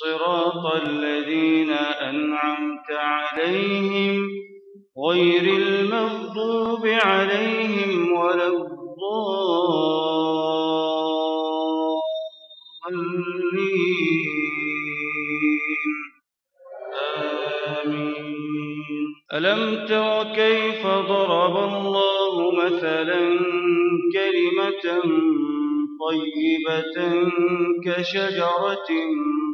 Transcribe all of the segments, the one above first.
صراط الذين أنعمت عليهم غير المغضوب عليهم ولا الضالين. آمين. ألم تر كيف ضرب الله مثلا كلمة طيبة كشجرة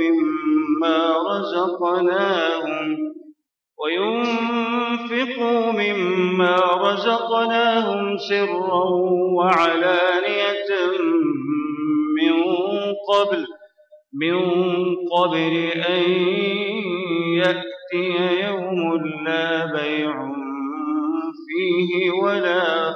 مما رزقناهم وينفقوا مما رزقناهم سرا وعلانية من قبل من قبل أن يأتي يوم لا بيع فيه ولا